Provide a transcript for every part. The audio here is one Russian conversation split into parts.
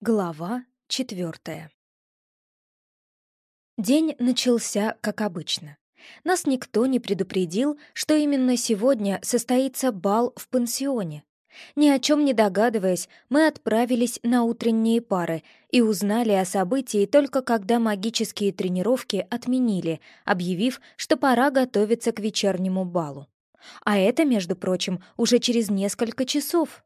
Глава четвертая День начался как обычно. Нас никто не предупредил, что именно сегодня состоится бал в пансионе. Ни о чем не догадываясь, мы отправились на утренние пары и узнали о событии только когда магические тренировки отменили, объявив, что пора готовиться к вечернему балу. А это, между прочим, уже через несколько часов.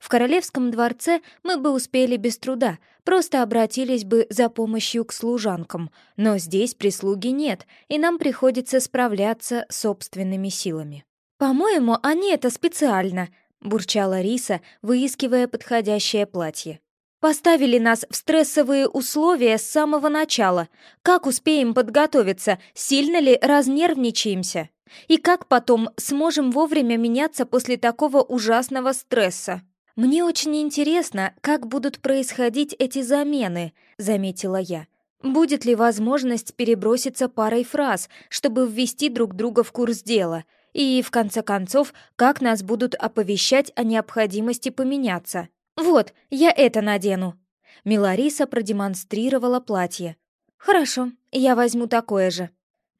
В королевском дворце мы бы успели без труда, просто обратились бы за помощью к служанкам, но здесь прислуги нет, и нам приходится справляться собственными силами. «По-моему, они это специально», — бурчала Риса, выискивая подходящее платье. «Поставили нас в стрессовые условия с самого начала. Как успеем подготовиться? Сильно ли разнервничаемся? И как потом сможем вовремя меняться после такого ужасного стресса?» «Мне очень интересно, как будут происходить эти замены», — заметила я. «Будет ли возможность переброситься парой фраз, чтобы ввести друг друга в курс дела? И, в конце концов, как нас будут оповещать о необходимости поменяться? Вот, я это надену». Милариса продемонстрировала платье. «Хорошо, я возьму такое же».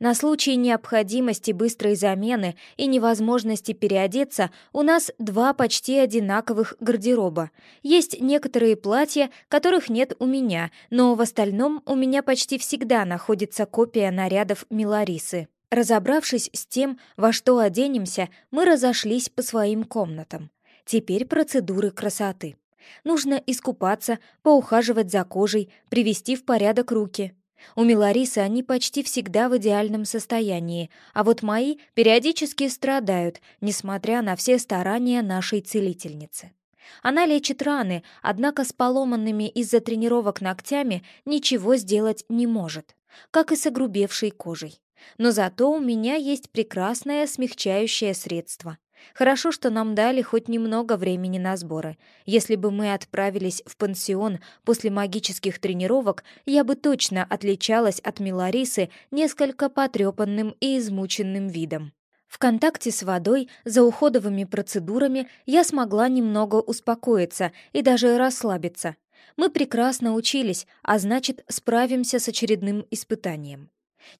На случай необходимости быстрой замены и невозможности переодеться у нас два почти одинаковых гардероба. Есть некоторые платья, которых нет у меня, но в остальном у меня почти всегда находится копия нарядов Миларисы. Разобравшись с тем, во что оденемся, мы разошлись по своим комнатам. Теперь процедуры красоты. Нужно искупаться, поухаживать за кожей, привести в порядок руки. У Миларисы они почти всегда в идеальном состоянии, а вот мои периодически страдают, несмотря на все старания нашей целительницы. Она лечит раны, однако с поломанными из-за тренировок ногтями ничего сделать не может, как и с огрубевшей кожей. Но зато у меня есть прекрасное смягчающее средство. Хорошо, что нам дали хоть немного времени на сборы. Если бы мы отправились в пансион после магических тренировок, я бы точно отличалась от Миларисы несколько потрепанным и измученным видом. В контакте с водой, за уходовыми процедурами я смогла немного успокоиться и даже расслабиться. Мы прекрасно учились, а значит, справимся с очередным испытанием.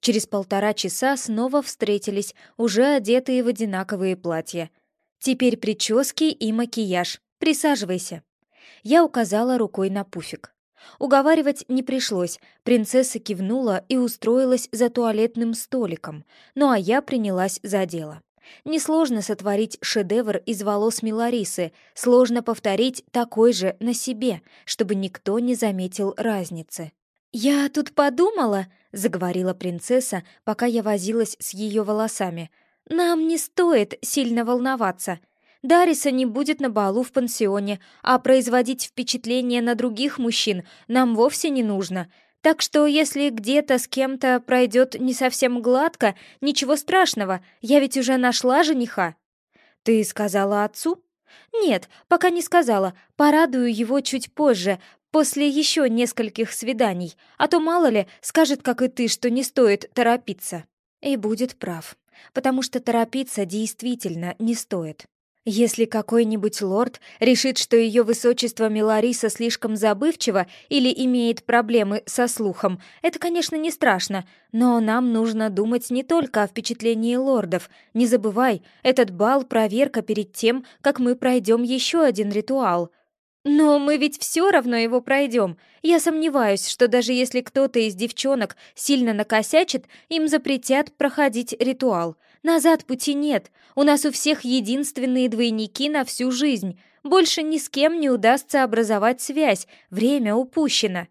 Через полтора часа снова встретились, уже одетые в одинаковые платья. «Теперь прически и макияж. Присаживайся». Я указала рукой на пуфик. Уговаривать не пришлось, принцесса кивнула и устроилась за туалетным столиком, ну а я принялась за дело. Несложно сотворить шедевр из волос Миларисы, сложно повторить такой же на себе, чтобы никто не заметил разницы. «Я тут подумала», — заговорила принцесса, пока я возилась с ее волосами. «Нам не стоит сильно волноваться. Дариса не будет на балу в пансионе, а производить впечатление на других мужчин нам вовсе не нужно. Так что если где-то с кем-то пройдет не совсем гладко, ничего страшного, я ведь уже нашла жениха». «Ты сказала отцу?» «Нет, пока не сказала. Порадую его чуть позже, после еще нескольких свиданий, а то, мало ли, скажет, как и ты, что не стоит торопиться. И будет прав, потому что торопиться действительно не стоит. Если какой-нибудь лорд решит, что ее высочество Милариса слишком забывчива или имеет проблемы со слухом, это, конечно, не страшно, но нам нужно думать не только о впечатлении лордов. Не забывай, этот бал — проверка перед тем, как мы пройдем еще один ритуал — «Но мы ведь все равно его пройдем. Я сомневаюсь, что даже если кто-то из девчонок сильно накосячит, им запретят проходить ритуал. Назад пути нет. У нас у всех единственные двойники на всю жизнь. Больше ни с кем не удастся образовать связь. Время упущено».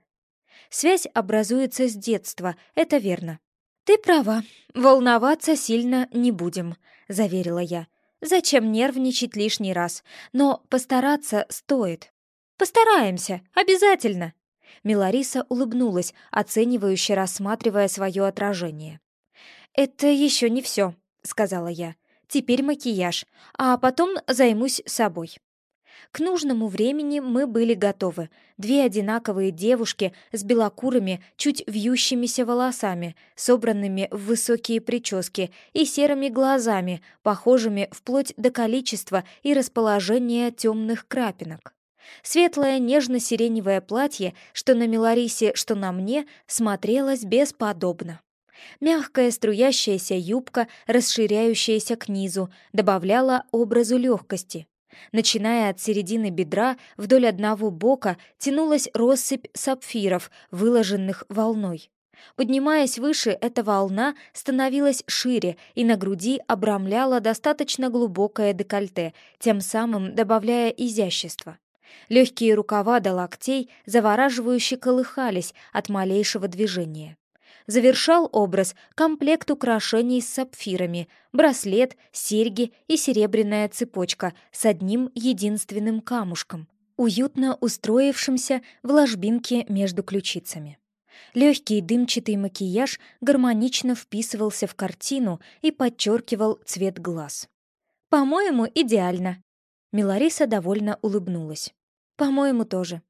Связь образуется с детства, это верно. «Ты права, волноваться сильно не будем», — заверила я. «Зачем нервничать лишний раз? Но постараться стоит». Постараемся, обязательно!» Милариса улыбнулась, оценивающе рассматривая свое отражение. «Это еще не все», — сказала я. «Теперь макияж, а потом займусь собой». К нужному времени мы были готовы. Две одинаковые девушки с белокурыми, чуть вьющимися волосами, собранными в высокие прически и серыми глазами, похожими вплоть до количества и расположения темных крапинок. Светлое нежно-сиреневое платье, что на Миларисе, что на мне, смотрелось бесподобно. Мягкая струящаяся юбка, расширяющаяся к низу, добавляла образу легкости. Начиная от середины бедра, вдоль одного бока тянулась россыпь сапфиров, выложенных волной. Поднимаясь выше, эта волна становилась шире и на груди обрамляла достаточно глубокое декольте, тем самым добавляя изящества. Легкие рукава до локтей завораживающе колыхались от малейшего движения. Завершал образ комплект украшений с сапфирами, браслет, серьги и серебряная цепочка с одним единственным камушком, уютно устроившимся в ложбинке между ключицами. Легкий дымчатый макияж гармонично вписывался в картину и подчеркивал цвет глаз. «По-моему, идеально!» Милариса довольно улыбнулась. «По-моему, тоже.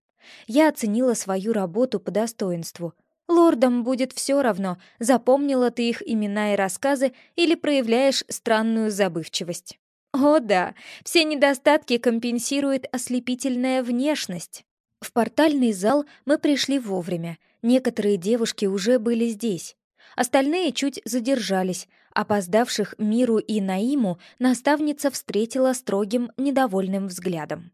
Я оценила свою работу по достоинству. Лордам будет все равно, запомнила ты их имена и рассказы или проявляешь странную забывчивость. О да, все недостатки компенсирует ослепительная внешность. В портальный зал мы пришли вовремя. Некоторые девушки уже были здесь. Остальные чуть задержались. Опоздавших Миру и Наиму наставница встретила строгим, недовольным взглядом.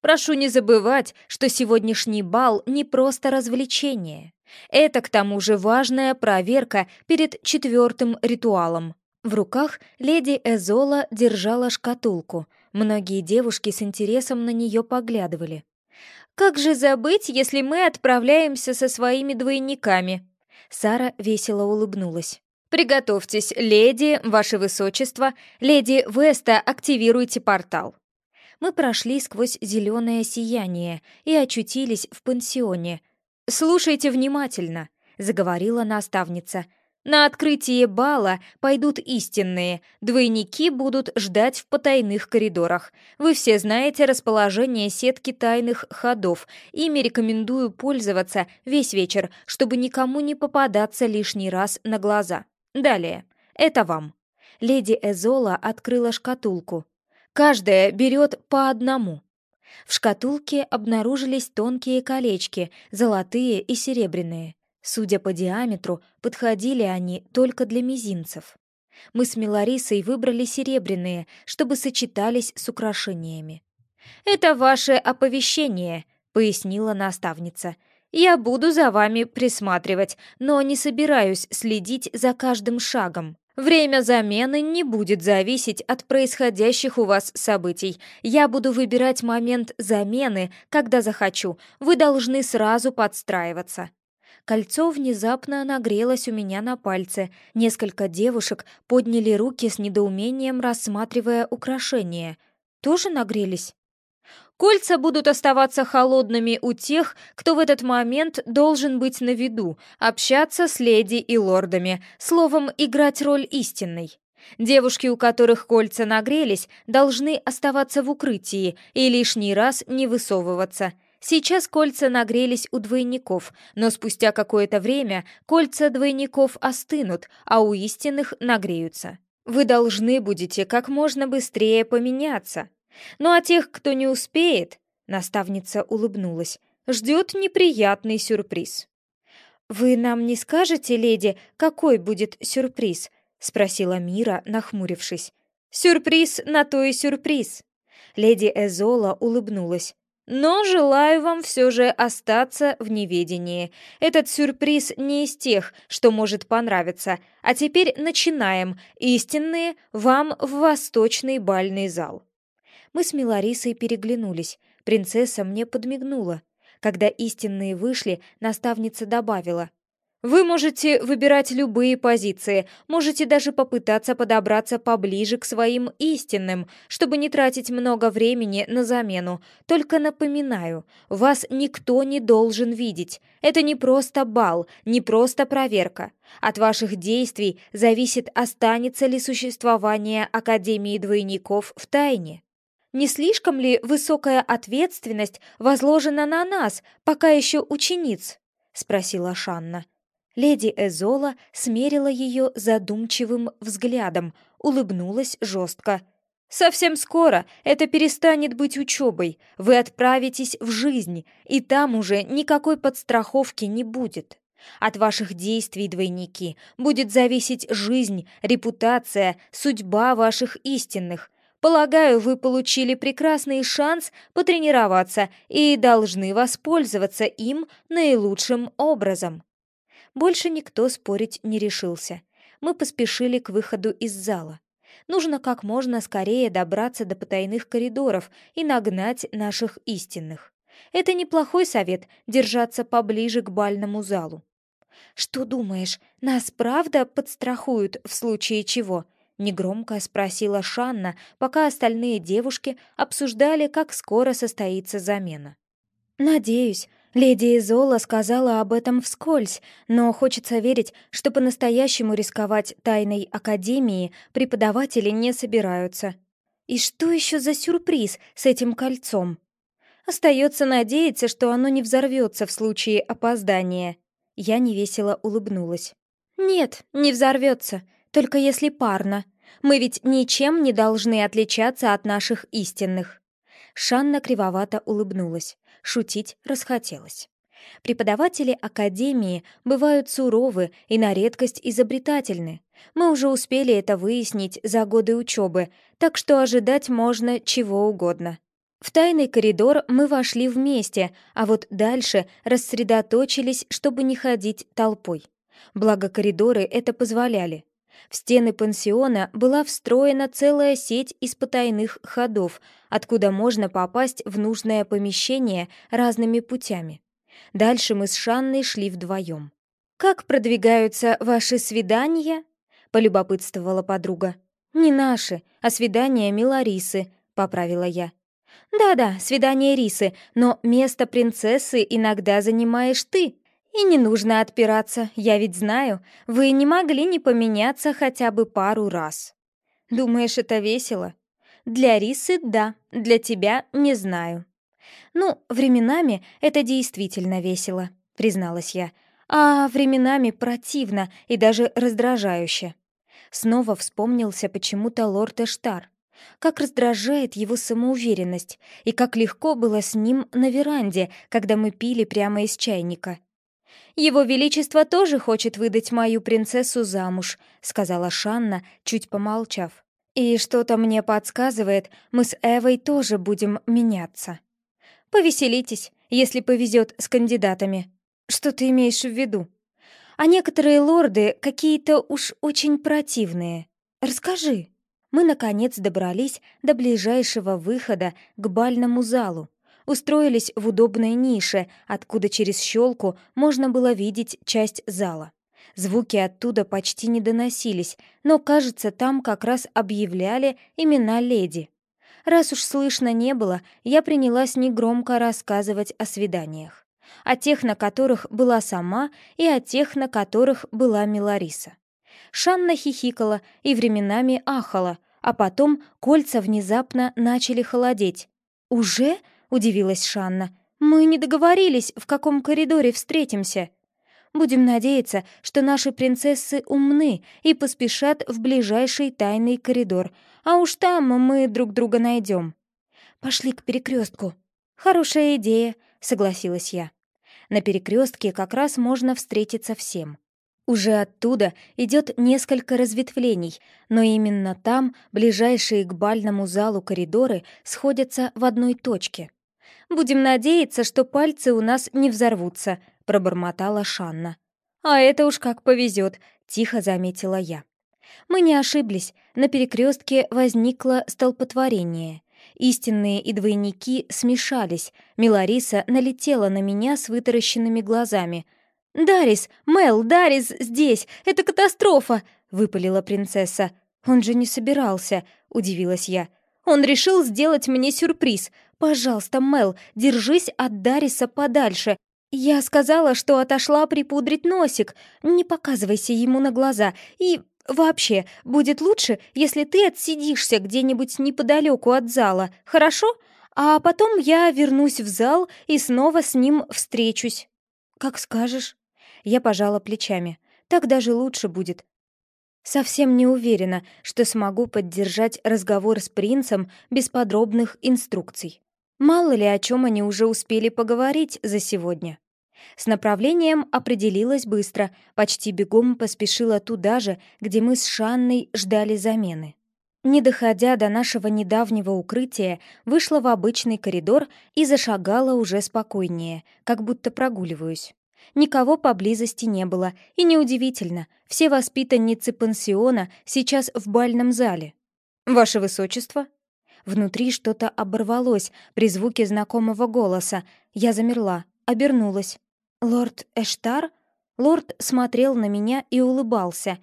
Прошу не забывать, что сегодняшний бал не просто развлечение. Это, к тому же, важная проверка перед четвертым ритуалом. В руках леди Эзола держала шкатулку. Многие девушки с интересом на нее поглядывали. «Как же забыть, если мы отправляемся со своими двойниками?» Сара весело улыбнулась. «Приготовьтесь, леди, ваше высочество, леди Веста, активируйте портал» мы прошли сквозь зеленое сияние и очутились в пансионе. «Слушайте внимательно», — заговорила наставница. «На открытие бала пойдут истинные, двойники будут ждать в потайных коридорах. Вы все знаете расположение сетки тайных ходов, ими рекомендую пользоваться весь вечер, чтобы никому не попадаться лишний раз на глаза. Далее. Это вам». Леди Эзола открыла шкатулку. Каждая берет по одному. В шкатулке обнаружились тонкие колечки, золотые и серебряные. Судя по диаметру, подходили они только для мизинцев. Мы с Миларисой выбрали серебряные, чтобы сочетались с украшениями. «Это ваше оповещение», — пояснила наставница. «Я буду за вами присматривать, но не собираюсь следить за каждым шагом. Время замены не будет зависеть от происходящих у вас событий. Я буду выбирать момент замены, когда захочу. Вы должны сразу подстраиваться. Кольцо внезапно нагрелось у меня на пальце. Несколько девушек подняли руки с недоумением, рассматривая украшение. Тоже нагрелись? Кольца будут оставаться холодными у тех, кто в этот момент должен быть на виду, общаться с леди и лордами, словом, играть роль истинной. Девушки, у которых кольца нагрелись, должны оставаться в укрытии и лишний раз не высовываться. Сейчас кольца нагрелись у двойников, но спустя какое-то время кольца двойников остынут, а у истинных нагреются. Вы должны будете как можно быстрее поменяться. Ну а тех, кто не успеет, наставница улыбнулась, ждет неприятный сюрприз. «Вы нам не скажете, леди, какой будет сюрприз?» — спросила Мира, нахмурившись. «Сюрприз на то и сюрприз!» Леди Эзола улыбнулась. «Но желаю вам все же остаться в неведении. Этот сюрприз не из тех, что может понравиться. А теперь начинаем. Истинные вам в восточный бальный зал». Мы с Миларисой переглянулись. Принцесса мне подмигнула. Когда истинные вышли, наставница добавила. «Вы можете выбирать любые позиции, можете даже попытаться подобраться поближе к своим истинным, чтобы не тратить много времени на замену. Только напоминаю, вас никто не должен видеть. Это не просто бал, не просто проверка. От ваших действий зависит, останется ли существование Академии двойников в тайне. Не слишком ли высокая ответственность возложена на нас, пока еще учениц?» — спросила Шанна. Леди Эзола смерила ее задумчивым взглядом, улыбнулась жестко. Совсем скоро это перестанет быть учебой. Вы отправитесь в жизнь, и там уже никакой подстраховки не будет. От ваших действий, двойники, будет зависеть жизнь, репутация, судьба ваших истинных. Полагаю, вы получили прекрасный шанс потренироваться и должны воспользоваться им наилучшим образом. Больше никто спорить не решился. Мы поспешили к выходу из зала. Нужно как можно скорее добраться до потайных коридоров и нагнать наших истинных. Это неплохой совет — держаться поближе к бальному залу. «Что думаешь, нас правда подстрахуют в случае чего?» — негромко спросила Шанна, пока остальные девушки обсуждали, как скоро состоится замена. «Надеюсь. Леди Изола сказала об этом вскользь, но хочется верить, что по-настоящему рисковать тайной академии преподаватели не собираются. И что еще за сюрприз с этим кольцом? Остается надеяться, что оно не взорвется в случае опоздания». Я невесело улыбнулась. «Нет, не взорвется, только если парно. Мы ведь ничем не должны отличаться от наших истинных». Шанна кривовато улыбнулась. Шутить расхотелось. Преподаватели Академии бывают суровы и на редкость изобретательны. Мы уже успели это выяснить за годы учебы, так что ожидать можно чего угодно. В тайный коридор мы вошли вместе, а вот дальше рассредоточились, чтобы не ходить толпой. Благо коридоры это позволяли. В стены пансиона была встроена целая сеть из потайных ходов, откуда можно попасть в нужное помещение разными путями. Дальше мы с Шанной шли вдвоем. «Как продвигаются ваши свидания?» — полюбопытствовала подруга. «Не наши, а свидания Миларисы», — поправила я. «Да-да, свидание Рисы, но место принцессы иногда занимаешь ты. И не нужно отпираться, я ведь знаю, вы не могли не поменяться хотя бы пару раз. Думаешь, это весело? Для Рисы — да, для тебя — не знаю». «Ну, временами это действительно весело», — призналась я, «а временами противно и даже раздражающе». Снова вспомнился почему-то лорд Эштар. Как раздражает его самоуверенность, и как легко было с ним на веранде, когда мы пили прямо из чайника. «Его Величество тоже хочет выдать мою принцессу замуж», — сказала Шанна, чуть помолчав. «И что-то мне подсказывает, мы с Эвой тоже будем меняться. Повеселитесь, если повезет с кандидатами. Что ты имеешь в виду? А некоторые лорды какие-то уж очень противные. Расскажи» мы, наконец, добрались до ближайшего выхода к бальному залу. Устроились в удобной нише, откуда через щелку можно было видеть часть зала. Звуки оттуда почти не доносились, но, кажется, там как раз объявляли имена леди. Раз уж слышно не было, я принялась негромко рассказывать о свиданиях. О тех, на которых была сама, и о тех, на которых была Милариса. Шанна хихикала и временами ахала, а потом кольца внезапно начали холодеть. «Уже?» — удивилась Шанна. «Мы не договорились, в каком коридоре встретимся». «Будем надеяться, что наши принцессы умны и поспешат в ближайший тайный коридор, а уж там мы друг друга найдем». «Пошли к перекрестку». «Хорошая идея», — согласилась я. На перекрестке как раз можно встретиться всем. Уже оттуда идет несколько разветвлений, но именно там ближайшие к бальному залу коридоры сходятся в одной точке. «Будем надеяться, что пальцы у нас не взорвутся», — пробормотала Шанна. «А это уж как повезет», — тихо заметила я. Мы не ошиблись, на перекрестке возникло столпотворение. Истинные и двойники смешались, Милариса налетела на меня с вытаращенными глазами — «Дарис! Мел, Дарис здесь! Это катастрофа!» — выпалила принцесса. «Он же не собирался», — удивилась я. «Он решил сделать мне сюрприз. Пожалуйста, Мел, держись от Дариса подальше. Я сказала, что отошла припудрить носик. Не показывайся ему на глаза. И вообще, будет лучше, если ты отсидишься где-нибудь неподалеку от зала, хорошо? А потом я вернусь в зал и снова с ним встречусь». «Как скажешь». Я пожала плечами. «Так даже лучше будет. Совсем не уверена, что смогу поддержать разговор с принцем без подробных инструкций. Мало ли о чем они уже успели поговорить за сегодня. С направлением определилась быстро, почти бегом поспешила туда же, где мы с Шанной ждали замены. Не доходя до нашего недавнего укрытия, вышла в обычный коридор и зашагала уже спокойнее, как будто прогуливаюсь. Никого поблизости не было, и неудивительно, все воспитанницы пансиона сейчас в бальном зале. «Ваше высочество?» Внутри что-то оборвалось при звуке знакомого голоса. Я замерла, обернулась. «Лорд Эштар?» Лорд смотрел на меня и улыбался.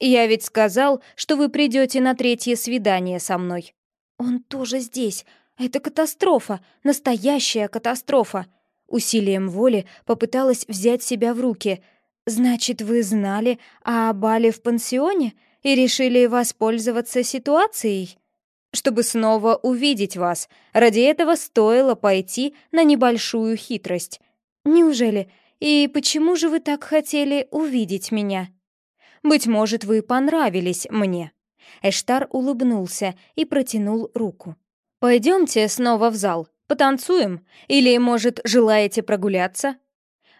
«Я ведь сказал, что вы придете на третье свидание со мной». «Он тоже здесь. Это катастрофа, настоящая катастрофа». Усилием воли попыталась взять себя в руки. «Значит, вы знали о бале в пансионе и решили воспользоваться ситуацией?» «Чтобы снова увидеть вас. Ради этого стоило пойти на небольшую хитрость». «Неужели? И почему же вы так хотели увидеть меня?» «Быть может, вы понравились мне». Эштар улыбнулся и протянул руку. «Пойдемте снова в зал. Потанцуем? Или, может, желаете прогуляться?»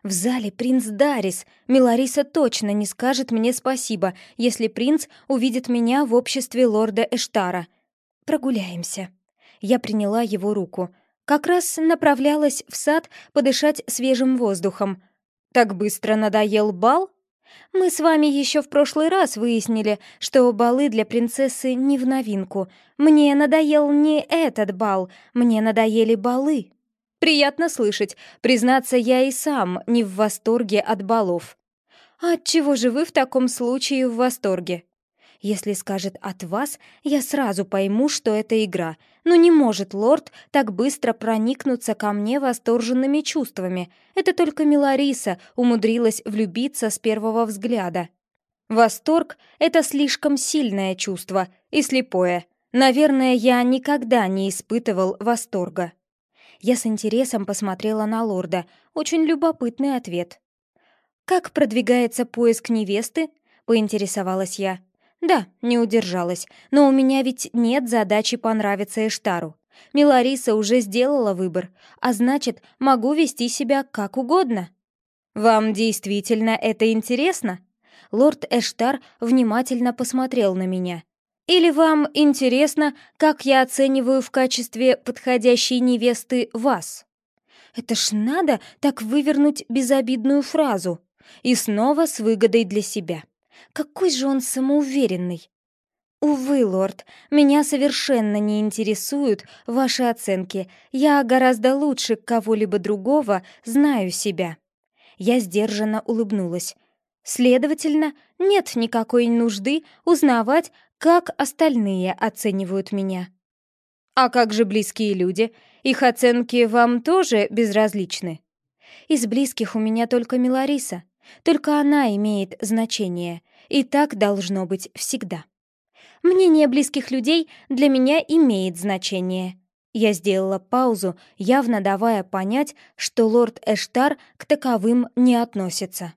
В зале принц Дарис. Милариса точно не скажет мне спасибо, если принц увидит меня в обществе лорда Эштара. Прогуляемся. Я приняла его руку. Как раз направлялась в сад подышать свежим воздухом. Так быстро надоел бал? Мы с вами еще в прошлый раз выяснили, что балы для принцессы не в новинку. Мне надоел не этот бал, мне надоели балы. Приятно слышать. Признаться, я и сам не в восторге от балов. Отчего же вы в таком случае в восторге? Если скажет «от вас», я сразу пойму, что это игра. Но не может лорд так быстро проникнуться ко мне восторженными чувствами. Это только Милариса умудрилась влюбиться с первого взгляда. Восторг — это слишком сильное чувство и слепое. Наверное, я никогда не испытывал восторга. Я с интересом посмотрела на лорда. Очень любопытный ответ. «Как продвигается поиск невесты?» — поинтересовалась я. Да, не удержалась, но у меня ведь нет задачи понравиться Эштару. Милариса уже сделала выбор, а значит, могу вести себя как угодно. Вам действительно это интересно? Лорд Эштар внимательно посмотрел на меня. Или вам интересно, как я оцениваю в качестве подходящей невесты вас? Это ж надо так вывернуть безобидную фразу. И снова с выгодой для себя. Какой же он самоуверенный! «Увы, лорд, меня совершенно не интересуют ваши оценки. Я гораздо лучше кого-либо другого знаю себя». Я сдержанно улыбнулась. «Следовательно, нет никакой нужды узнавать, как остальные оценивают меня». «А как же близкие люди? Их оценки вам тоже безразличны?» «Из близких у меня только Милариса. Только она имеет значение, и так должно быть всегда. Мнение близких людей для меня имеет значение. Я сделала паузу, явно давая понять, что лорд Эштар к таковым не относится.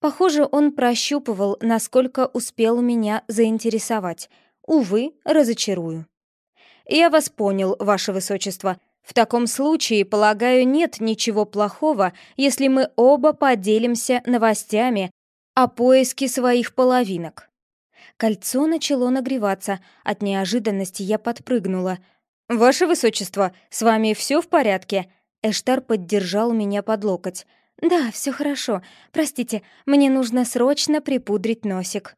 Похоже, он прощупывал, насколько успел меня заинтересовать. Увы, разочарую. «Я вас понял, ваше высочество. В таком случае, полагаю, нет ничего плохого, если мы оба поделимся новостями о поиске своих половинок. Кольцо начало нагреваться, от неожиданности я подпрыгнула. «Ваше высочество, с вами все в порядке?» Эштар поддержал меня под локоть. «Да, все хорошо. Простите, мне нужно срочно припудрить носик».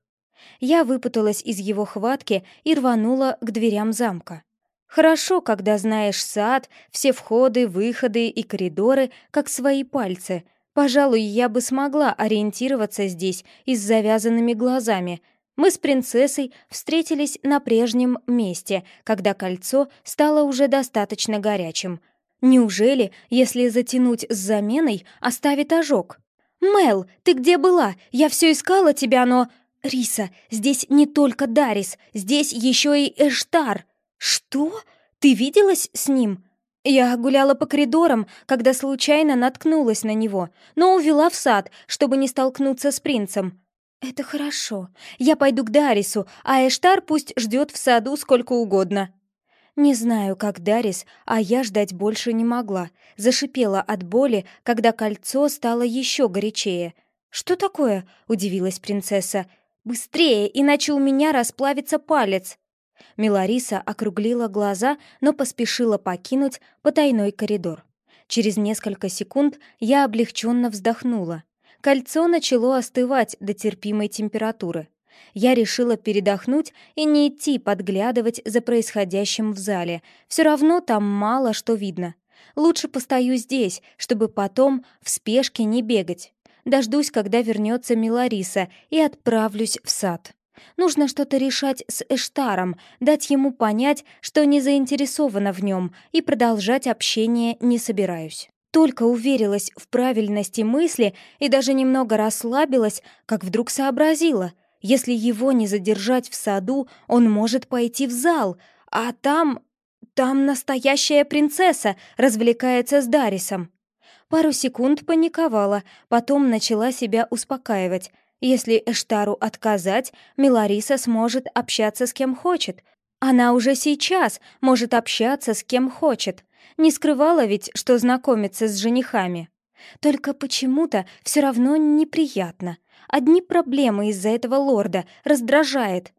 Я выпуталась из его хватки и рванула к дверям замка. Хорошо, когда знаешь сад, все входы, выходы и коридоры, как свои пальцы — Пожалуй, я бы смогла ориентироваться здесь и с завязанными глазами. Мы с принцессой встретились на прежнем месте, когда кольцо стало уже достаточно горячим. Неужели, если затянуть с заменой, оставит ожог? «Мел, ты где была? Я все искала тебя, но...» «Риса, здесь не только Дарис, здесь еще и Эштар». «Что? Ты виделась с ним?» Я гуляла по коридорам, когда случайно наткнулась на него, но увела в сад, чтобы не столкнуться с принцем. «Это хорошо. Я пойду к Дарису, а Эштар пусть ждет в саду сколько угодно». Не знаю, как Дарис, а я ждать больше не могла. Зашипела от боли, когда кольцо стало еще горячее. «Что такое?» — удивилась принцесса. «Быстрее, иначе у меня расплавится палец!» Милариса округлила глаза, но поспешила покинуть потайной коридор. Через несколько секунд я облегченно вздохнула. Кольцо начало остывать до терпимой температуры я решила передохнуть и не идти подглядывать за происходящим в зале. Все равно там мало что видно. Лучше постою здесь, чтобы потом в спешке не бегать. Дождусь, когда вернется Милариса, и отправлюсь в сад. Нужно что-то решать с Эштаром, дать ему понять, что не заинтересована в нем, и продолжать общение не собираюсь. Только уверилась в правильности мысли и даже немного расслабилась, как вдруг сообразила — если его не задержать в саду, он может пойти в зал, а там... там настоящая принцесса развлекается с Дарисом. Пару секунд паниковала, потом начала себя успокаивать. Если Эштару отказать, Милариса сможет общаться с кем хочет. Она уже сейчас может общаться с кем хочет. Не скрывала ведь, что знакомится с женихами. Только почему-то все равно неприятно. Одни проблемы из-за этого лорда. Раздражает.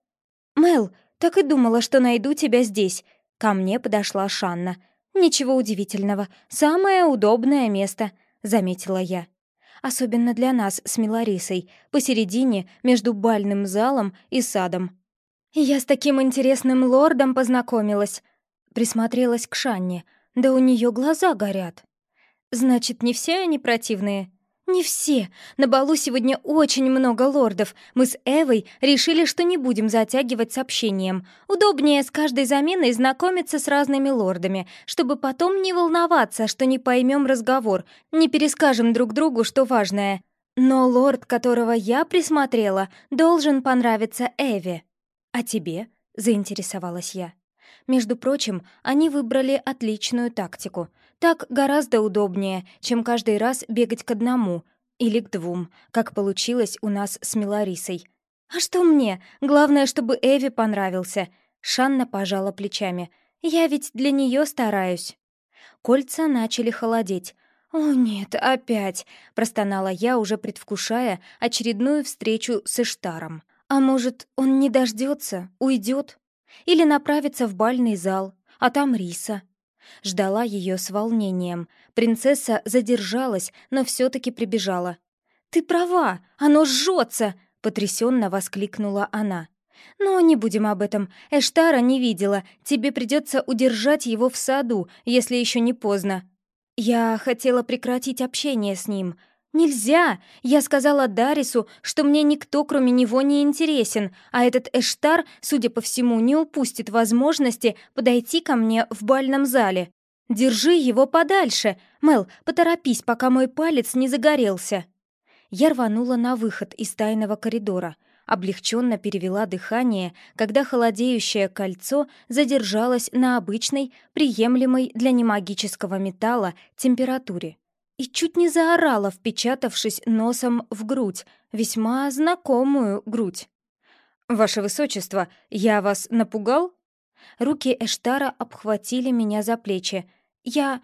«Мел, так и думала, что найду тебя здесь». Ко мне подошла Шанна. «Ничего удивительного. Самое удобное место», — заметила я. Особенно для нас с Миларисой, посередине между бальным залом и садом. «Я с таким интересным лордом познакомилась», — присмотрелась к Шанне. «Да у нее глаза горят». «Значит, не все они противные?» «Не все. На балу сегодня очень много лордов. Мы с Эвой решили, что не будем затягивать с общением. Удобнее с каждой заменой знакомиться с разными лордами, чтобы потом не волноваться, что не поймем разговор, не перескажем друг другу, что важное. Но лорд, которого я присмотрела, должен понравиться Эве. А тебе?» — заинтересовалась я. Между прочим, они выбрали отличную тактику — так гораздо удобнее, чем каждый раз бегать к одному или к двум, как получилось у нас с Миларисой. «А что мне? Главное, чтобы Эви понравился». Шанна пожала плечами. «Я ведь для нее стараюсь». Кольца начали холодеть. «О нет, опять!» — простонала я, уже предвкушая очередную встречу с Иштаром. «А может, он не дождется, уйдет? Или направится в бальный зал, а там Риса?» Ждала ее с волнением. Принцесса задержалась, но все-таки прибежала. «Ты права, оно жжется!» — потрясенно воскликнула она. «Но не будем об этом. Эштара не видела. Тебе придется удержать его в саду, если еще не поздно». Я хотела прекратить общение с ним, «Нельзя! Я сказала Дарису, что мне никто, кроме него, не интересен, а этот Эштар, судя по всему, не упустит возможности подойти ко мне в бальном зале. Держи его подальше! Мел, поторопись, пока мой палец не загорелся!» Я рванула на выход из тайного коридора, облегченно перевела дыхание, когда холодеющее кольцо задержалось на обычной, приемлемой для немагического металла температуре и чуть не заорала, впечатавшись носом в грудь, весьма знакомую грудь. «Ваше Высочество, я вас напугал?» Руки Эштара обхватили меня за плечи. «Я...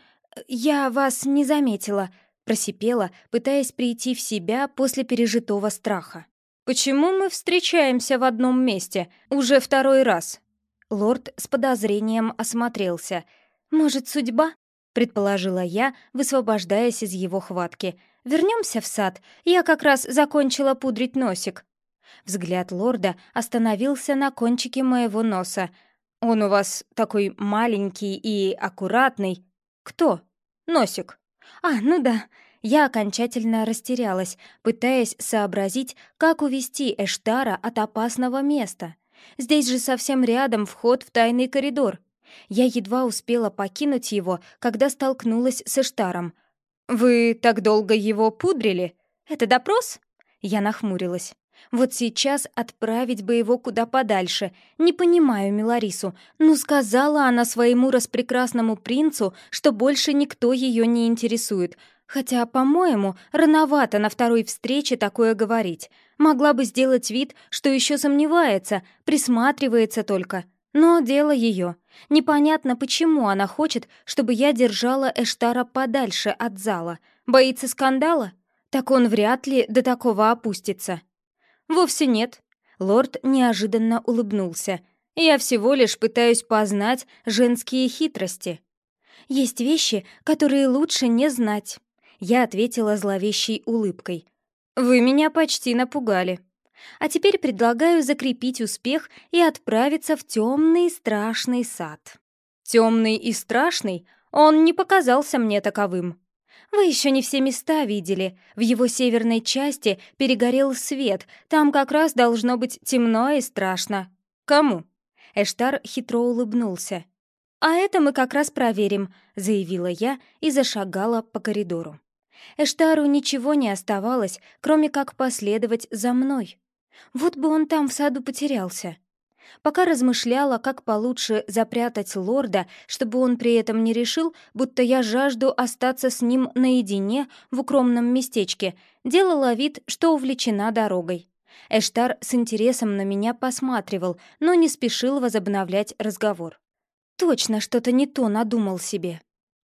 я вас не заметила», — просипела, пытаясь прийти в себя после пережитого страха. «Почему мы встречаемся в одном месте? Уже второй раз?» Лорд с подозрением осмотрелся. «Может, судьба?» Предположила я, высвобождаясь из его хватки. Вернемся в сад. Я как раз закончила пудрить носик. Взгляд лорда остановился на кончике моего носа. Он у вас такой маленький и аккуратный. Кто? Носик. А, ну да. Я окончательно растерялась, пытаясь сообразить, как увести Эштара от опасного места. Здесь же совсем рядом вход в тайный коридор. Я едва успела покинуть его, когда столкнулась с Эштаром. «Вы так долго его пудрили? Это допрос?» Я нахмурилась. Вот сейчас отправить бы его куда подальше. Не понимаю Миларису. Ну, сказала она своему распрекрасному принцу, что больше никто ее не интересует. Хотя, по-моему, рановато на второй встрече такое говорить. Могла бы сделать вид, что еще сомневается, присматривается только. Но дело ее. Непонятно, почему она хочет, чтобы я держала Эштара подальше от зала. Боится скандала? Так он вряд ли до такого опустится. Вовсе нет. Лорд неожиданно улыбнулся. Я всего лишь пытаюсь познать женские хитрости. Есть вещи, которые лучше не знать. Я ответила зловещей улыбкой. «Вы меня почти напугали. А теперь предлагаю закрепить успех и отправиться в темный страшный сад». «Темный и страшный? Он не показался мне таковым». «Вы еще не все места видели. В его северной части перегорел свет. Там как раз должно быть темно и страшно». «Кому?» Эштар хитро улыбнулся. «А это мы как раз проверим», — заявила я и зашагала по коридору. Эштару ничего не оставалось, кроме как последовать за мной. Вот бы он там в саду потерялся. Пока размышляла, как получше запрятать лорда, чтобы он при этом не решил, будто я жажду остаться с ним наедине в укромном местечке, делала вид, что увлечена дорогой. Эштар с интересом на меня посматривал, но не спешил возобновлять разговор. Точно что-то не то надумал себе.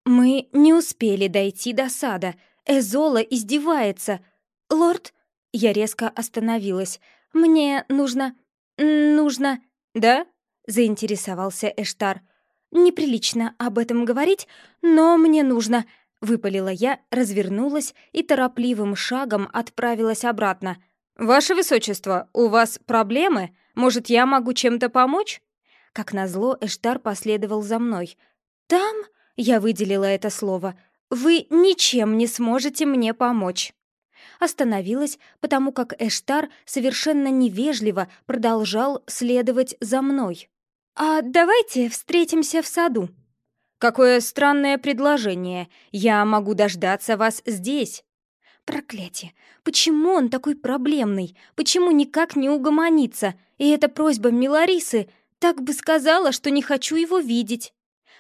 Мы не успели дойти до сада — Эзола издевается. Лорд...» Я резко остановилась. «Мне нужно... нужно...» «Да?» — заинтересовался Эштар. «Неприлично об этом говорить, но мне нужно...» — выпалила я, развернулась и торопливым шагом отправилась обратно. «Ваше Высочество, у вас проблемы? Может, я могу чем-то помочь?» Как назло, Эштар последовал за мной. «Там...» — я выделила это слово — вы ничем не сможете мне помочь». Остановилась, потому как Эштар совершенно невежливо продолжал следовать за мной. «А давайте встретимся в саду». «Какое странное предложение. Я могу дождаться вас здесь». Проклятие! Почему он такой проблемный? Почему никак не угомонится? И эта просьба Миларисы так бы сказала, что не хочу его видеть.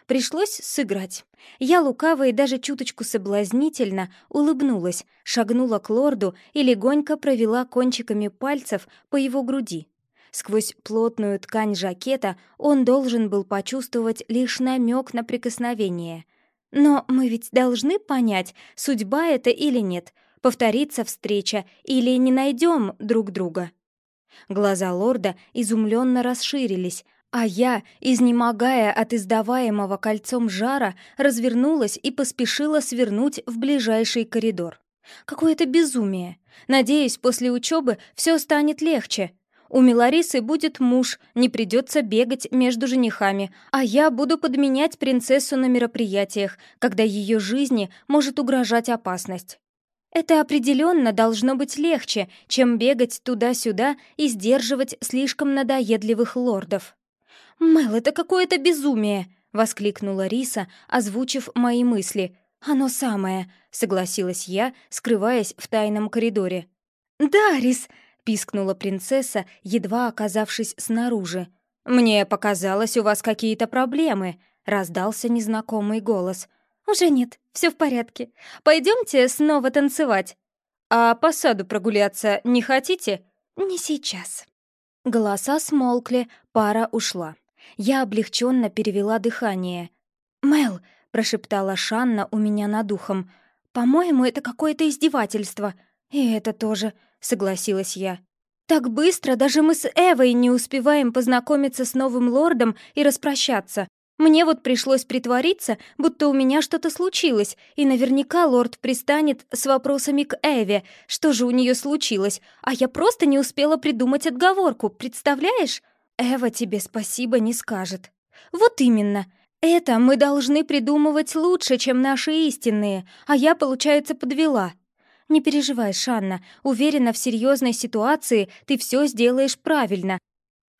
Пришлось сыграть. Я лукаво и даже чуточку соблазнительно улыбнулась, шагнула к лорду и легонько провела кончиками пальцев по его груди. Сквозь плотную ткань жакета он должен был почувствовать лишь намек на прикосновение. Но мы ведь должны понять, судьба это или нет, повторится встреча или не найдем друг друга. Глаза лорда изумленно расширились, а я, изнемогая от издаваемого кольцом жара, развернулась и поспешила свернуть в ближайший коридор. Какое-то безумие. Надеюсь, после учебы все станет легче. У Миларисы будет муж, не придется бегать между женихами, а я буду подменять принцессу на мероприятиях, когда ее жизни может угрожать опасность. Это определенно должно быть легче, чем бегать туда-сюда и сдерживать слишком надоедливых лордов. «Мел, это какое-то безумие!» — воскликнула Риса, озвучив мои мысли. «Оно самое», — согласилась я, скрываясь в тайном коридоре. «Да, Рис!» — пискнула принцесса, едва оказавшись снаружи. «Мне показалось, у вас какие-то проблемы», — раздался незнакомый голос. «Уже нет, все в порядке. Пойдемте снова танцевать». «А по саду прогуляться не хотите?» «Не сейчас». Голоса смолкли, пара ушла. Я облегченно перевела дыхание. «Мел», — прошептала Шанна у меня над ухом, «по-моему, это какое-то издевательство». «И это тоже», — согласилась я. «Так быстро даже мы с Эвой не успеваем познакомиться с новым лордом и распрощаться. Мне вот пришлось притвориться, будто у меня что-то случилось, и наверняка лорд пристанет с вопросами к Эве, что же у нее случилось, а я просто не успела придумать отговорку, представляешь?» Эва тебе спасибо не скажет. Вот именно. Это мы должны придумывать лучше, чем наши истинные, а я, получается, подвела. Не переживай, Шанна, уверена, в серьезной ситуации ты все сделаешь правильно.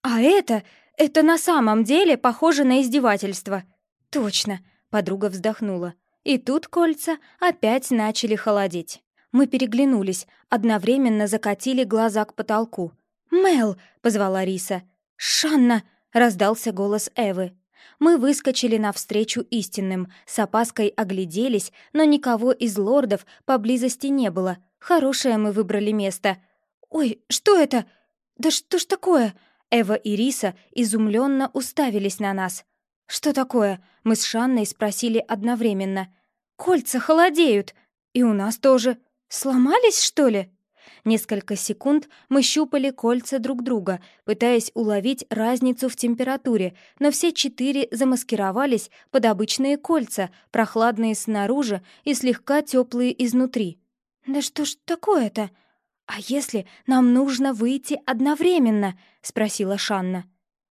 А это, это на самом деле похоже на издевательство. Точно, подруга вздохнула. И тут кольца опять начали холодеть. Мы переглянулись, одновременно закатили глаза к потолку. «Мел!» — позвала Риса — «Шанна!» — раздался голос Эвы. Мы выскочили навстречу истинным, с опаской огляделись, но никого из лордов поблизости не было. Хорошее мы выбрали место. «Ой, что это? Да что ж такое?» Эва и Риса изумленно уставились на нас. «Что такое?» — мы с Шанной спросили одновременно. «Кольца холодеют. И у нас тоже. Сломались, что ли?» Несколько секунд мы щупали кольца друг друга, пытаясь уловить разницу в температуре, но все четыре замаскировались под обычные кольца, прохладные снаружи и слегка теплые изнутри. «Да что ж такое-то? А если нам нужно выйти одновременно?» — спросила Шанна.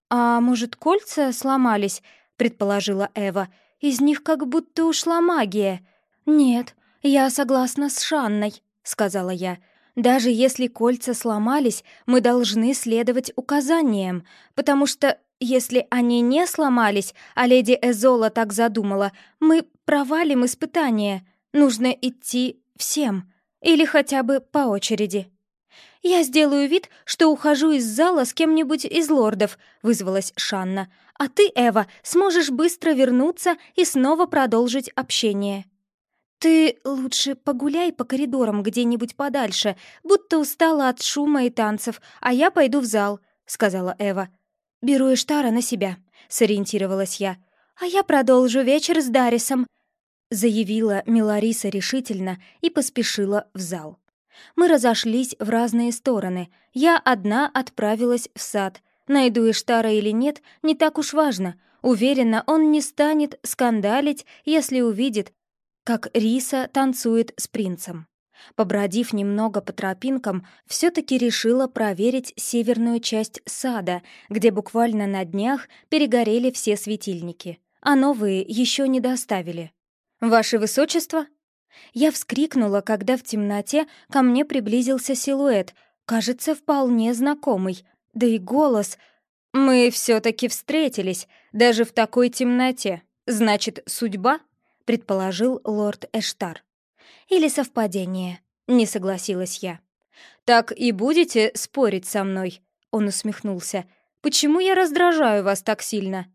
«А может, кольца сломались?» — предположила Эва. «Из них как будто ушла магия». «Нет, я согласна с Шанной», — сказала я. Даже если кольца сломались, мы должны следовать указаниям, потому что если они не сломались, а леди Эзола так задумала, мы провалим испытание. Нужно идти всем, или хотя бы по очереди. «Я сделаю вид, что ухожу из зала с кем-нибудь из лордов», — вызвалась Шанна. «А ты, Эва, сможешь быстро вернуться и снова продолжить общение». «Ты лучше погуляй по коридорам где-нибудь подальше, будто устала от шума и танцев, а я пойду в зал», — сказала Эва. «Беру Эштара на себя», — сориентировалась я. «А я продолжу вечер с Дарисом», — заявила Милариса решительно и поспешила в зал. Мы разошлись в разные стороны. Я одна отправилась в сад. Найду Эштара или нет, не так уж важно. Уверена, он не станет скандалить, если увидит, как Риса танцует с принцем. Побродив немного по тропинкам, все-таки решила проверить северную часть сада, где буквально на днях перегорели все светильники, а новые еще не доставили. «Ваше высочество?» Я вскрикнула, когда в темноте ко мне приблизился силуэт, кажется, вполне знакомый, да и голос. «Мы все-таки встретились, даже в такой темноте. Значит, судьба?» — предположил лорд Эштар. «Или совпадение», — не согласилась я. «Так и будете спорить со мной?» — он усмехнулся. «Почему я раздражаю вас так сильно?»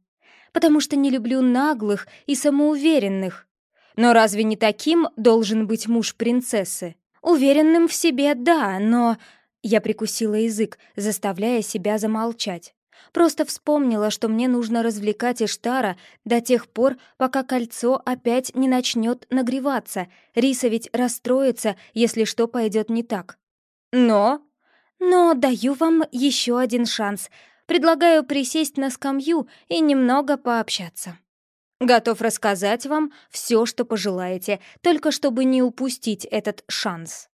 «Потому что не люблю наглых и самоуверенных». «Но разве не таким должен быть муж принцессы?» «Уверенным в себе, да, но...» Я прикусила язык, заставляя себя замолчать. Просто вспомнила, что мне нужно развлекать Иштара до тех пор, пока кольцо опять не начнет нагреваться. Риса ведь расстроится, если что пойдет не так. Но... Но даю вам еще один шанс. Предлагаю присесть на скамью и немного пообщаться. Готов рассказать вам все, что пожелаете, только чтобы не упустить этот шанс.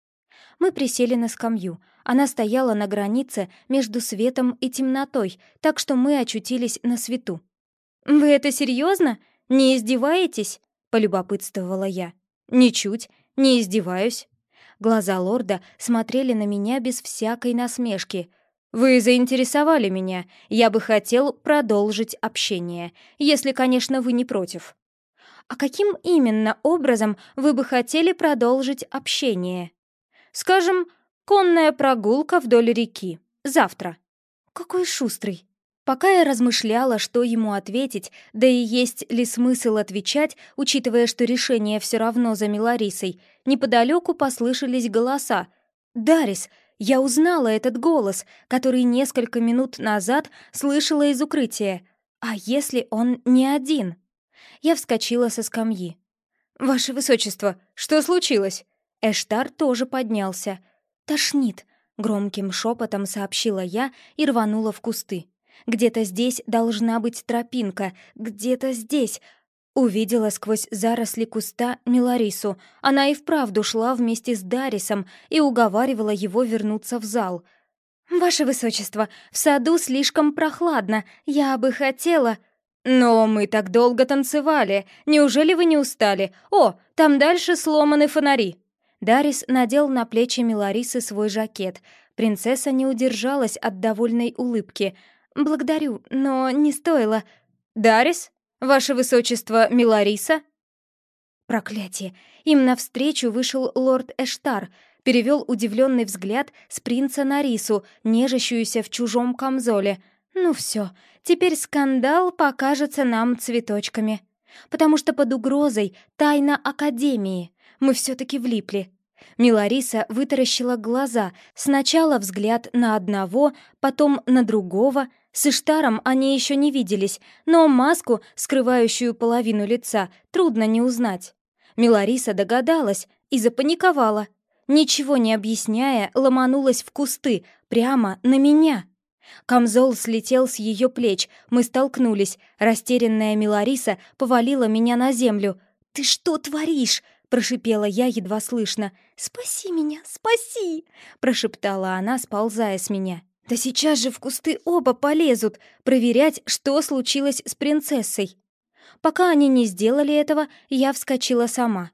Мы присели на скамью. Она стояла на границе между светом и темнотой, так что мы очутились на свету. «Вы это серьезно? Не издеваетесь?» — полюбопытствовала я. «Ничуть, не издеваюсь». Глаза лорда смотрели на меня без всякой насмешки. «Вы заинтересовали меня. Я бы хотел продолжить общение, если, конечно, вы не против». «А каким именно образом вы бы хотели продолжить общение?» Скажем, конная прогулка вдоль реки. Завтра. Какой шустрый. Пока я размышляла, что ему ответить, да и есть ли смысл отвечать, учитывая, что решение все равно за Миларисой, неподалеку послышались голоса. «Дарис!» Я узнала этот голос, который несколько минут назад слышала из укрытия. А если он не один? Я вскочила со скамьи. «Ваше высочество, что случилось?» Эштар тоже поднялся. «Тошнит», — громким шепотом сообщила я и рванула в кусты. «Где-то здесь должна быть тропинка, где-то здесь». Увидела сквозь заросли куста Миларису. Она и вправду шла вместе с Дарисом и уговаривала его вернуться в зал. «Ваше высочество, в саду слишком прохладно. Я бы хотела...» «Но мы так долго танцевали. Неужели вы не устали? О, там дальше сломаны фонари!» Дарис надел на плечи Миларисы свой жакет. Принцесса не удержалась от довольной улыбки. «Благодарю, но не стоило». «Дарис? Ваше высочество Милариса?» Проклятие! Им навстречу вышел лорд Эштар, перевел удивленный взгляд с принца на Рису, нежащуюся в чужом камзоле. Ну все, теперь скандал покажется нам цветочками. Потому что под угрозой тайна Академии. Мы все-таки влипли. Милариса вытаращила глаза, сначала взгляд на одного, потом на другого. С Иштаром они еще не виделись, но маску, скрывающую половину лица, трудно не узнать. Милариса догадалась и запаниковала. Ничего не объясняя, ломанулась в кусты, прямо на меня. Камзол слетел с ее плеч, мы столкнулись. Растерянная Милариса повалила меня на землю. «Ты что творишь?» — прошипела я едва слышно. «Спаси меня, спаси!» — прошептала она, сползая с меня. «Да сейчас же в кусты оба полезут, проверять, что случилось с принцессой». Пока они не сделали этого, я вскочила сама.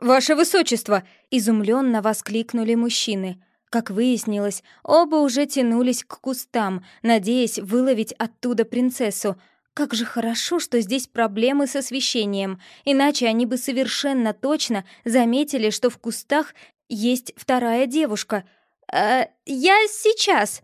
«Ваше высочество!» — изумленно воскликнули мужчины. Как выяснилось, оба уже тянулись к кустам, надеясь выловить оттуда принцессу. Как же хорошо, что здесь проблемы с освещением, иначе они бы совершенно точно заметили, что в кустах есть вторая девушка. «Э, «Я сейчас!»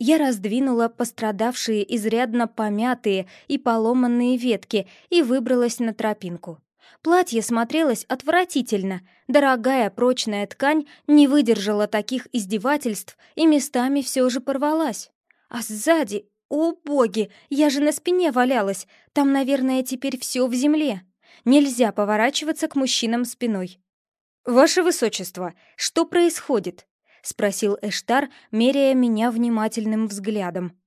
Я раздвинула пострадавшие, изрядно помятые и поломанные ветки и выбралась на тропинку. Платье смотрелось отвратительно. Дорогая прочная ткань не выдержала таких издевательств и местами все же порвалась. А сзади... О, боги! Я же на спине валялась. Там, наверное, теперь все в земле. Нельзя поворачиваться к мужчинам спиной. «Ваше высочество, что происходит?» — спросил Эштар, меряя меня внимательным взглядом.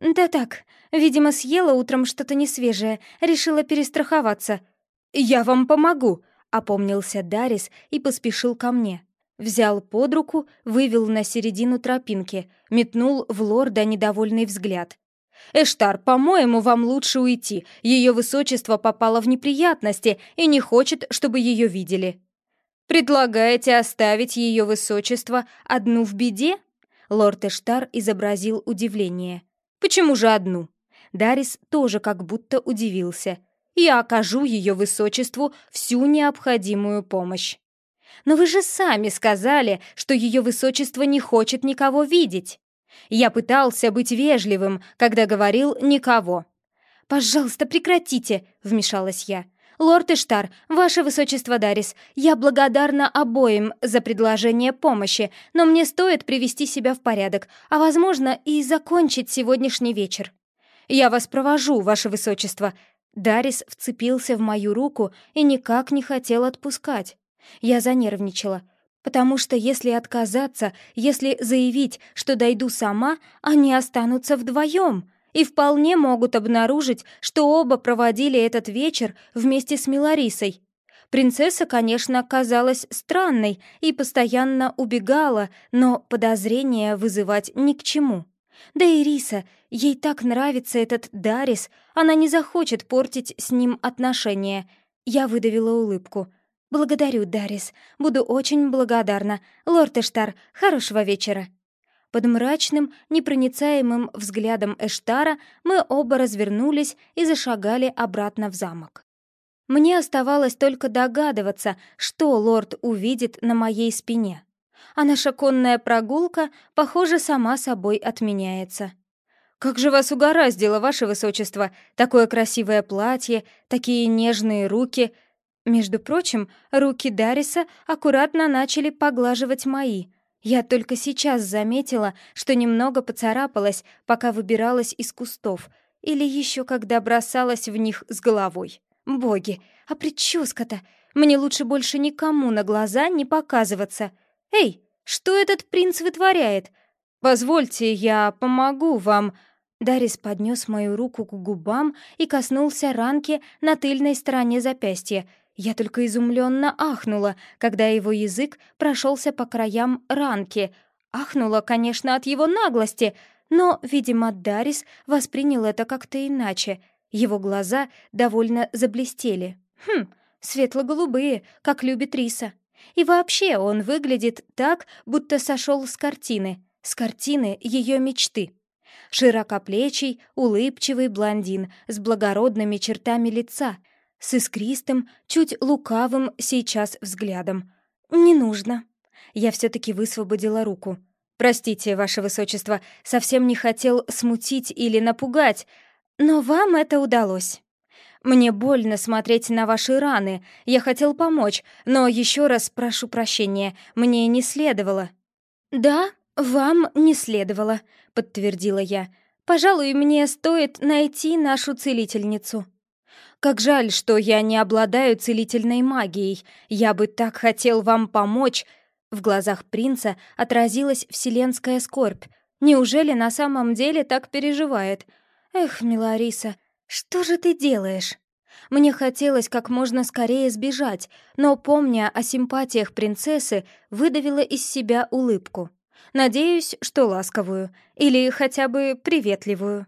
«Да так, видимо, съела утром что-то несвежее, решила перестраховаться», «Я вам помогу», — опомнился Дарис и поспешил ко мне. Взял под руку, вывел на середину тропинки, метнул в лорда недовольный взгляд. «Эштар, по-моему, вам лучше уйти. Ее высочество попало в неприятности и не хочет, чтобы ее видели». «Предлагаете оставить ее высочество одну в беде?» Лорд Эштар изобразил удивление. «Почему же одну?» Дарис тоже как будто удивился я окажу ее высочеству всю необходимую помощь. Но вы же сами сказали, что ее высочество не хочет никого видеть. Я пытался быть вежливым, когда говорил «никого». «Пожалуйста, прекратите», — вмешалась я. «Лорд Иштар, ваше высочество Дарис, я благодарна обоим за предложение помощи, но мне стоит привести себя в порядок, а, возможно, и закончить сегодняшний вечер». «Я вас провожу, ваше высочество», Дарис вцепился в мою руку и никак не хотел отпускать. Я занервничала, потому что если отказаться, если заявить, что дойду сама, они останутся вдвоем и вполне могут обнаружить, что оба проводили этот вечер вместе с Миларисой. Принцесса, конечно, казалась странной и постоянно убегала, но подозрения вызывать ни к чему. Да и Риса, ей так нравится этот Дарис, она не захочет портить с ним отношения. Я выдавила улыбку. «Благодарю, Дарис. Буду очень благодарна. Лорд Эштар, хорошего вечера». Под мрачным, непроницаемым взглядом Эштара мы оба развернулись и зашагали обратно в замок. Мне оставалось только догадываться, что лорд увидит на моей спине а наша конная прогулка, похоже, сама собой отменяется. «Как же вас угораздило, ваше высочество! Такое красивое платье, такие нежные руки!» Между прочим, руки Дариса аккуратно начали поглаживать мои. Я только сейчас заметила, что немного поцарапалась, пока выбиралась из кустов, или еще когда бросалась в них с головой. Боги, а прическа-то! Мне лучше больше никому на глаза не показываться — «Эй, что этот принц вытворяет? Позвольте, я помогу вам». Дарис поднес мою руку к губам и коснулся ранки на тыльной стороне запястья. Я только изумленно ахнула, когда его язык прошелся по краям ранки. Ахнула, конечно, от его наглости, но, видимо, Дарис воспринял это как-то иначе. Его глаза довольно заблестели. Хм, светло-голубые, как любит Риса. И вообще он выглядит так, будто сошел с картины, с картины ее мечты. Широкоплечий, улыбчивый блондин с благородными чертами лица, с искристым, чуть лукавым сейчас взглядом. «Не нужно». Я все-таки высвободила руку. Простите, ваше высочество, совсем не хотел смутить или напугать, но вам это удалось. Мне больно смотреть на ваши раны. Я хотел помочь, но еще раз прошу прощения, мне не следовало». «Да, вам не следовало», — подтвердила я. «Пожалуй, мне стоит найти нашу целительницу». «Как жаль, что я не обладаю целительной магией. Я бы так хотел вам помочь». В глазах принца отразилась вселенская скорбь. Неужели на самом деле так переживает? «Эх, Милариса, что же ты делаешь?» Мне хотелось как можно скорее сбежать, но, помня о симпатиях принцессы, выдавила из себя улыбку. Надеюсь, что ласковую, или хотя бы приветливую.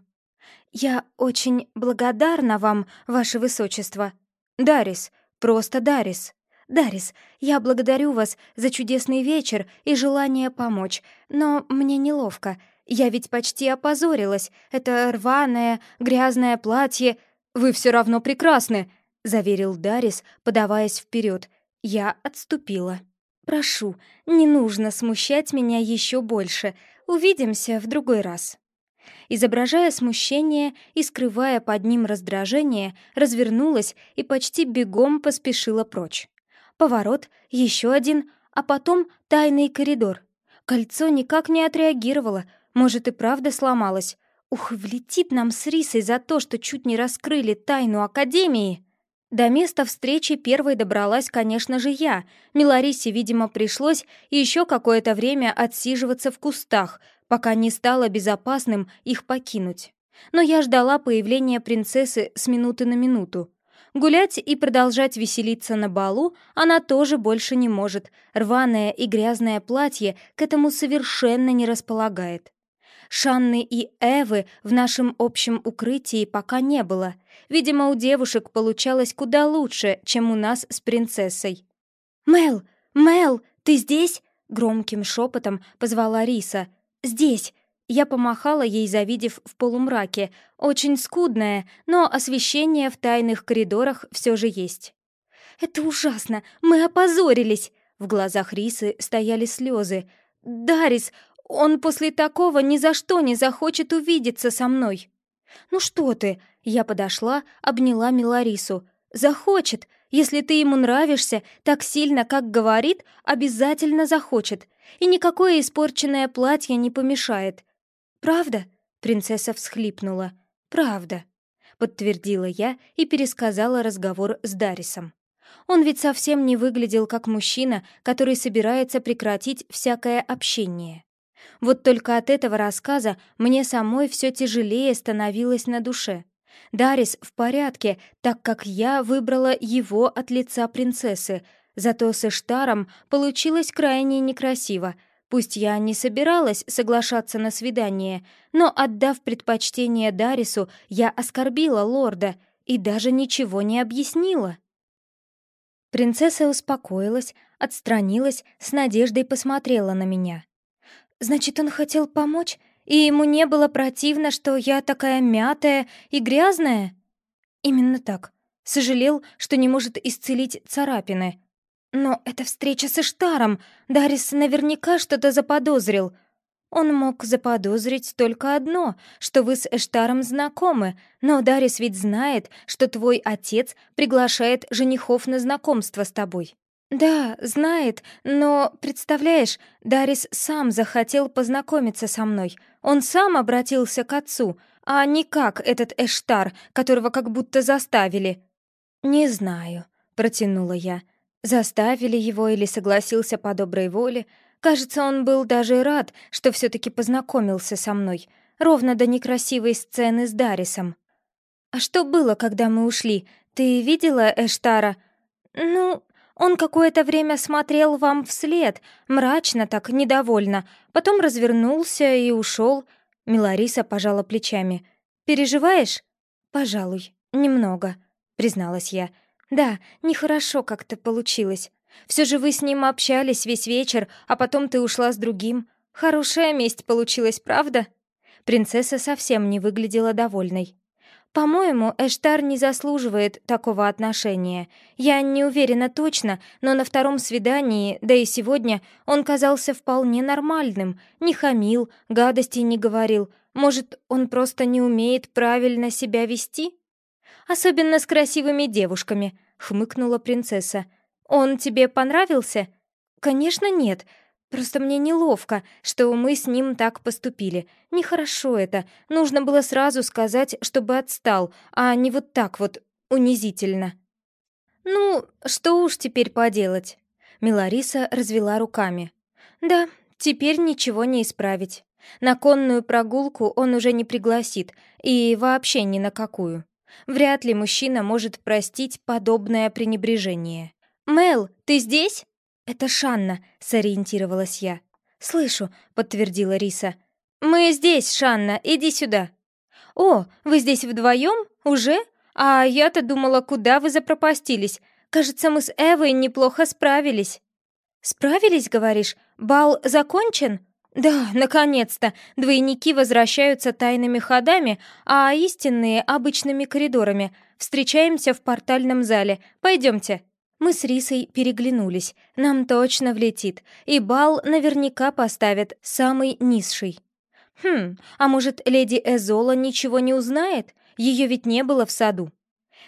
«Я очень благодарна вам, ваше высочество. Дарис, просто Дарис. Дарис, я благодарю вас за чудесный вечер и желание помочь, но мне неловко. Я ведь почти опозорилась. Это рваное, грязное платье. Вы все равно прекрасны, заверил Дарис, подаваясь вперед. Я отступила. Прошу, не нужно смущать меня еще больше. Увидимся в другой раз. Изображая смущение и скрывая под ним раздражение, развернулась и почти бегом поспешила прочь. Поворот, еще один, а потом тайный коридор. Кольцо никак не отреагировало, может, и правда сломалась? Ух, влетит нам с Рисой за то, что чуть не раскрыли тайну Академии. До места встречи первой добралась, конечно же, я. Миларисе, видимо, пришлось еще какое-то время отсиживаться в кустах, пока не стало безопасным их покинуть. Но я ждала появления принцессы с минуты на минуту. Гулять и продолжать веселиться на балу она тоже больше не может. Рваное и грязное платье к этому совершенно не располагает. Шанны и Эвы в нашем общем укрытии пока не было. Видимо, у девушек получалось куда лучше, чем у нас с принцессой. «Мел! Мел, ты здесь?» — громким шепотом позвала Риса. «Здесь!» Я помахала ей, завидев в полумраке. Очень скудное, но освещение в тайных коридорах все же есть. «Это ужасно! Мы опозорились!» В глазах Рисы стояли слезы. «Дарис, он после такого ни за что не захочет увидеться со мной. Ну что ты? Я подошла, обняла Миларису. Захочет. Если ты ему нравишься так сильно, как говорит, обязательно захочет. И никакое испорченное платье не помешает. Правда? Принцесса всхлипнула. Правда. Подтвердила я и пересказала разговор с Дарисом. Он ведь совсем не выглядел как мужчина, который собирается прекратить всякое общение. Вот только от этого рассказа мне самой все тяжелее становилось на душе. Дарис в порядке, так как я выбрала его от лица принцессы, зато с Эштаром получилось крайне некрасиво. Пусть я не собиралась соглашаться на свидание, но, отдав предпочтение Дарису, я оскорбила лорда и даже ничего не объяснила. Принцесса успокоилась, отстранилась, с надеждой посмотрела на меня. Значит, он хотел помочь, и ему не было противно, что я такая мятая и грязная? Именно так. Сожалел, что не может исцелить царапины. Но эта встреча с Иштаром, Дарис наверняка что-то заподозрил. Он мог заподозрить только одно, что вы с Эштаром знакомы, но Дарис ведь знает, что твой отец приглашает женихов на знакомство с тобой. «Да, знает, но, представляешь, Дарис сам захотел познакомиться со мной. Он сам обратился к отцу, а не как этот Эштар, которого как будто заставили». «Не знаю», — протянула я. Заставили его или согласился по доброй воле. Кажется, он был даже рад, что все таки познакомился со мной, ровно до некрасивой сцены с Дарисом. «А что было, когда мы ушли? Ты видела Эштара?» «Ну, он какое-то время смотрел вам вслед, мрачно так, недовольно, потом развернулся и ушел. Милариса пожала плечами. «Переживаешь?» «Пожалуй, немного», — призналась я. «Да, нехорошо как-то получилось. Все же вы с ним общались весь вечер, а потом ты ушла с другим. Хорошая месть получилась, правда?» Принцесса совсем не выглядела довольной. «По-моему, Эштар не заслуживает такого отношения. Я не уверена точно, но на втором свидании, да и сегодня, он казался вполне нормальным, не хамил, гадостей не говорил. Может, он просто не умеет правильно себя вести?» «Особенно с красивыми девушками», — хмыкнула принцесса. «Он тебе понравился?» «Конечно, нет. Просто мне неловко, что мы с ним так поступили. Нехорошо это. Нужно было сразу сказать, чтобы отстал, а не вот так вот унизительно. Ну, что уж теперь поделать? Милариса развела руками. Да, теперь ничего не исправить. На конную прогулку он уже не пригласит, и вообще ни на какую. Вряд ли мужчина может простить подобное пренебрежение. «Мел, ты здесь?» «Это Шанна», — сориентировалась я. «Слышу», — подтвердила Риса. «Мы здесь, Шанна, иди сюда». «О, вы здесь вдвоем? Уже? А я-то думала, куда вы запропастились. Кажется, мы с Эвой неплохо справились». «Справились, говоришь? Бал закончен?» «Да, наконец-то! Двойники возвращаются тайными ходами, а истинные — обычными коридорами. Встречаемся в портальном зале. Пойдемте». Мы с Рисой переглянулись. Нам точно влетит, и бал наверняка поставят самый низший. Хм, а может, леди Эзола ничего не узнает? Ее ведь не было в саду.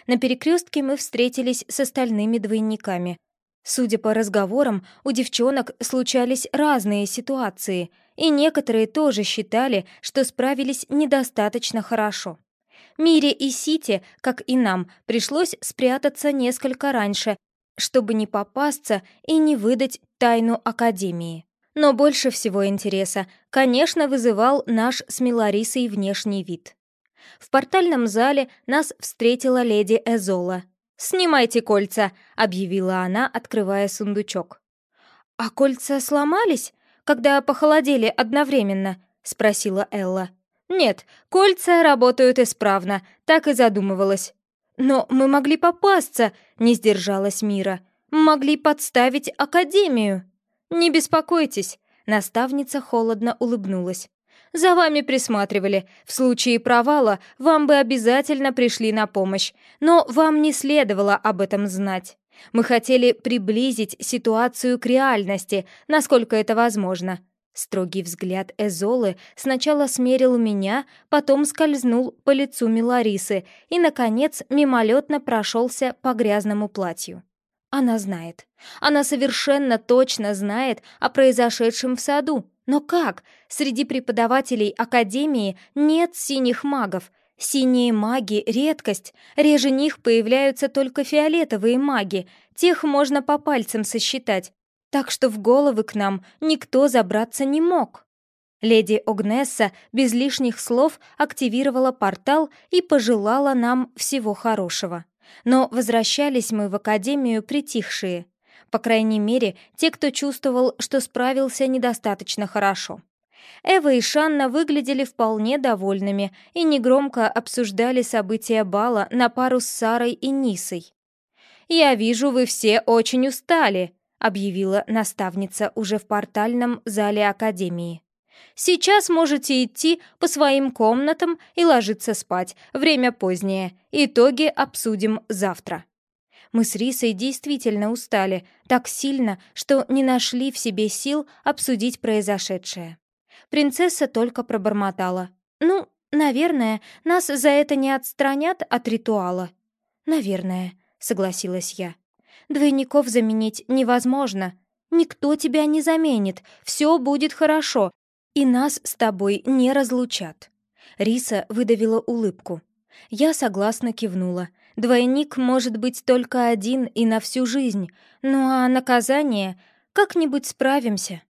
На перекрестке мы встретились с остальными двойниками. Судя по разговорам, у девчонок случались разные ситуации, и некоторые тоже считали, что справились недостаточно хорошо. Мире и Сити, как и нам, пришлось спрятаться несколько раньше, чтобы не попасться и не выдать тайну Академии. Но больше всего интереса, конечно, вызывал наш с Миларисой внешний вид. В портальном зале нас встретила леди Эзола. «Снимайте кольца», — объявила она, открывая сундучок. «А кольца сломались, когда похолодели одновременно?» — спросила Элла. «Нет, кольца работают исправно, так и задумывалась. «Но мы могли попасться», — не сдержалась Мира. «Могли подставить Академию». «Не беспокойтесь», — наставница холодно улыбнулась. «За вами присматривали. В случае провала вам бы обязательно пришли на помощь. Но вам не следовало об этом знать. Мы хотели приблизить ситуацию к реальности, насколько это возможно. Строгий взгляд Эзолы сначала смерил меня, потом скользнул по лицу Миларисы и, наконец, мимолетно прошелся по грязному платью. Она знает. Она совершенно точно знает о произошедшем в саду. Но как? Среди преподавателей Академии нет синих магов. Синие маги — редкость. Реже них появляются только фиолетовые маги. Тех можно по пальцам сосчитать так что в головы к нам никто забраться не мог. Леди Огнесса без лишних слов активировала портал и пожелала нам всего хорошего. Но возвращались мы в академию притихшие. По крайней мере, те, кто чувствовал, что справился недостаточно хорошо. Эва и Шанна выглядели вполне довольными и негромко обсуждали события бала на пару с Сарой и Нисой. «Я вижу, вы все очень устали», объявила наставница уже в портальном зале Академии. «Сейчас можете идти по своим комнатам и ложиться спать. Время позднее. Итоги обсудим завтра». Мы с Рисой действительно устали, так сильно, что не нашли в себе сил обсудить произошедшее. Принцесса только пробормотала. «Ну, наверное, нас за это не отстранят от ритуала». «Наверное», — согласилась я. Двойников заменить невозможно. Никто тебя не заменит, все будет хорошо, и нас с тобой не разлучат». Риса выдавила улыбку. Я согласно кивнула. Двойник может быть только один и на всю жизнь. Ну а наказание... Как-нибудь справимся.